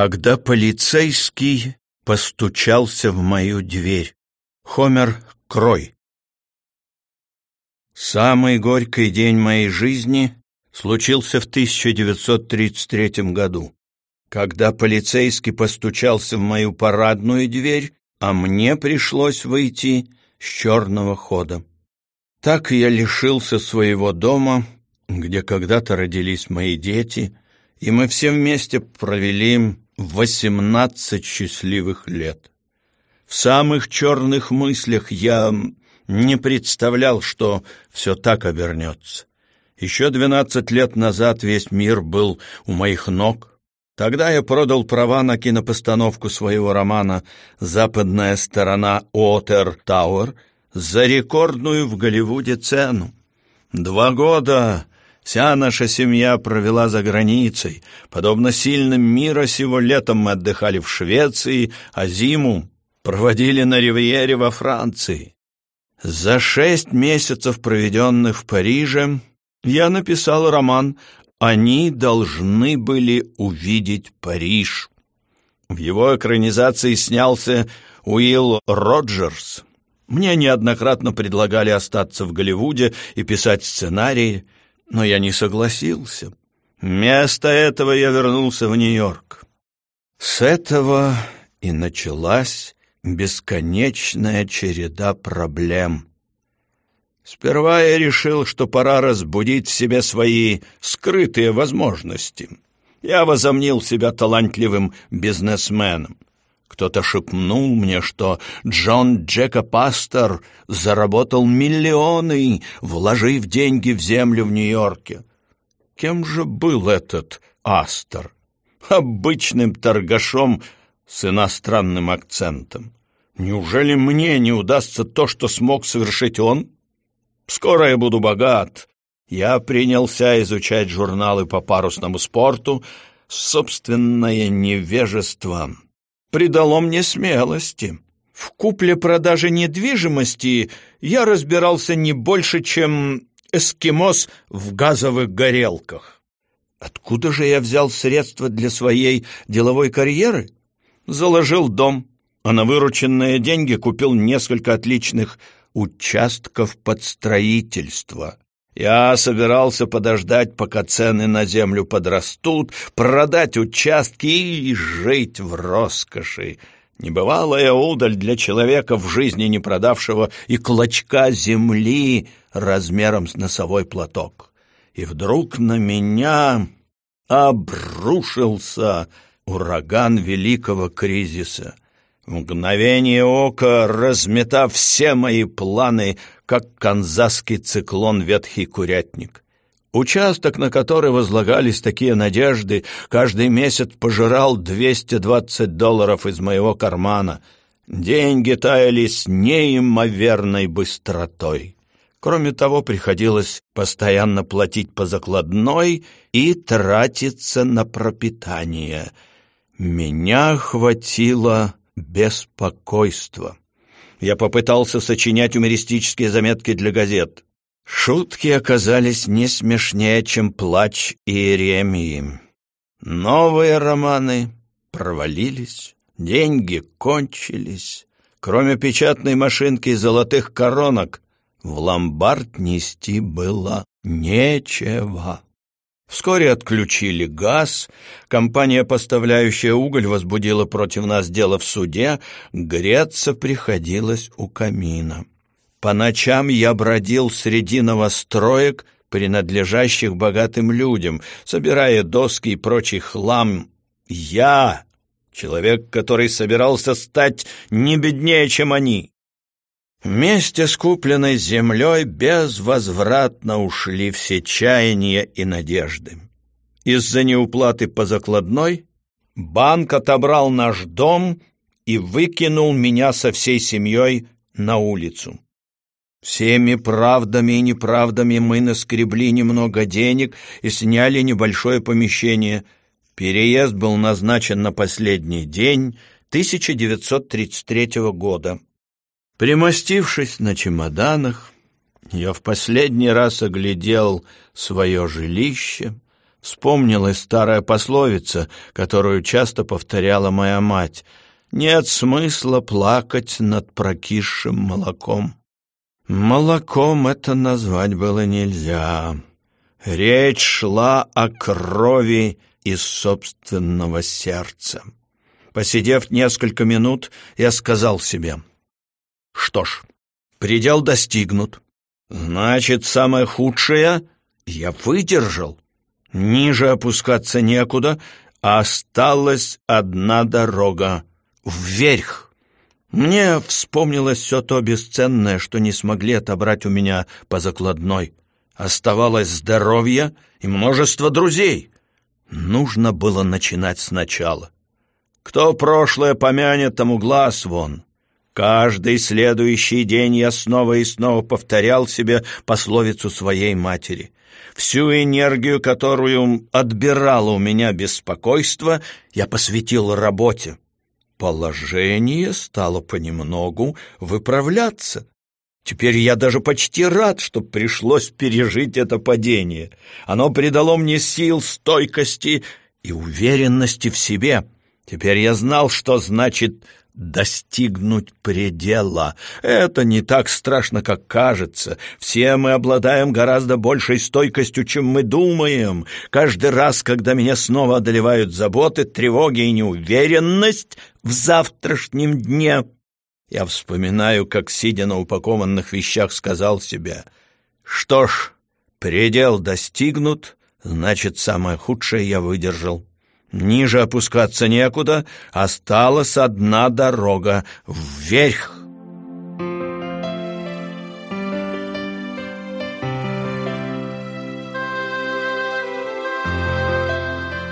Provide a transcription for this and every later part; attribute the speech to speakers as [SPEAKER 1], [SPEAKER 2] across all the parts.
[SPEAKER 1] Когда полицейский постучался в мою дверь. Хомер Крой. Самый горький день моей жизни случился в 1933 году, когда полицейский постучался в мою парадную дверь, а мне пришлось выйти с черного хода. Так я лишился своего дома, где когда-то родились мои дети — и мы все вместе провели восемнадцать счастливых лет. В самых черных мыслях я не представлял, что все так обернется. Еще двенадцать лет назад весь мир был у моих ног. Тогда я продал права на кинопостановку своего романа «Западная сторона Уотер Тауэр» за рекордную в Голливуде цену. Два года Вся наша семья провела за границей. Подобно сильным мира сего летом мы отдыхали в Швеции, а зиму проводили на ривьере во Франции. За шесть месяцев, проведенных в Париже, я написал роман «Они должны были увидеть Париж». В его экранизации снялся Уилл Роджерс. Мне неоднократно предлагали остаться в Голливуде и писать сценарии, но я не согласился. Вместо этого я вернулся в Нью-Йорк. С этого и началась бесконечная череда проблем. Сперва я решил, что пора разбудить в себе свои скрытые возможности. Я возомнил себя талантливым бизнесменом. Кто-то шепнул мне, что Джон Джека Пастор заработал миллионы, вложив деньги в землю в Нью-Йорке. Кем же был этот Астор? Обычным торгашом с иностранным акцентом. Неужели мне не удастся то, что смог совершить он? Скоро я буду богат. Я принялся изучать журналы по парусному спорту, собственное невежество — придало мне смелости. В купле-продаже недвижимости я разбирался не больше, чем эскимос в газовых горелках. Откуда же я взял средства для своей деловой карьеры? Заложил дом, а на вырученные деньги купил несколько отличных участков под строительство. Я собирался подождать, пока цены на землю подрастут, продать участки и жить в роскоши. Небывалая удаль для человека в жизни не продавшего и клочка земли размером с носовой платок. И вдруг на меня обрушился ураган великого кризиса. В мгновение ока, разметав все мои планы, как канзасский циклон ветхий курятник. Участок, на который возлагались такие надежды, каждый месяц пожирал 220 долларов из моего кармана. Деньги таяли с неимоверной быстротой. Кроме того, приходилось постоянно платить по закладной и тратиться на пропитание. Меня охватило беспокойство я попытался сочинять юмористические заметки для газет. Шутки оказались не смешнее, чем плач Иеремии. Новые романы провалились, деньги кончились. Кроме печатной машинки и золотых коронок, в ломбард нести было нечего. Вскоре отключили газ, компания, поставляющая уголь, возбудила против нас дело в суде, греться приходилось у камина. По ночам я бродил среди новостроек, принадлежащих богатым людям, собирая доски и прочий хлам. Я, человек, который собирался стать не беднее, чем они. Вместе с купленной землей безвозвратно ушли все чаяния и надежды. Из-за неуплаты по закладной банк отобрал наш дом и выкинул меня со всей семьей на улицу. Всеми правдами и неправдами мы наскребли немного денег и сняли небольшое помещение. Переезд был назначен на последний день 1933 года. Примостившись на чемоданах, я в последний раз оглядел свое жилище, Вспомнилась старая пословица, которую часто повторяла моя мать. «Нет смысла плакать над прокисшим молоком». Молоком это назвать было нельзя. Речь шла о крови из собственного сердца. Посидев несколько минут, я сказал себе, «Что ж, предел достигнут. Значит, самое худшее я выдержал. Ниже опускаться некуда, а осталась одна дорога — вверх. Мне вспомнилось все то бесценное, что не смогли отобрать у меня по закладной. Оставалось здоровье и множество друзей. Нужно было начинать сначала. Кто прошлое помянет, тому глаз вон. Каждый следующий день я снова и снова повторял себе пословицу своей матери. Всю энергию, которую отбирало у меня беспокойство, я посвятил работе. Положение стало понемногу выправляться. Теперь я даже почти рад, что пришлось пережить это падение. Оно придало мне сил, стойкости и уверенности в себе. Теперь я знал, что значит достигнуть предела. Это не так страшно, как кажется. Все мы обладаем гораздо большей стойкостью, чем мы думаем. Каждый раз, когда меня снова одолевают заботы, тревоги и неуверенность в завтрашнем дне, я вспоминаю, как, сидя на упакованных вещах, сказал себе, «Что ж, предел достигнут, значит, самое худшее я выдержал». Ниже опускаться некуда, осталась одна дорога вверх.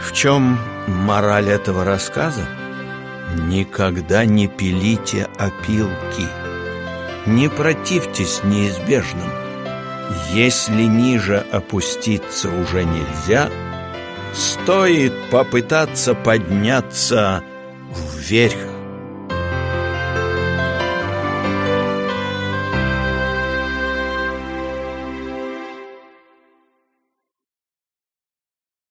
[SPEAKER 1] В чем мораль этого рассказа? Никогда не пилите опилки, не противьтесь неизбежным. Если ниже опуститься уже нельзя – стоит попытаться подняться вверх.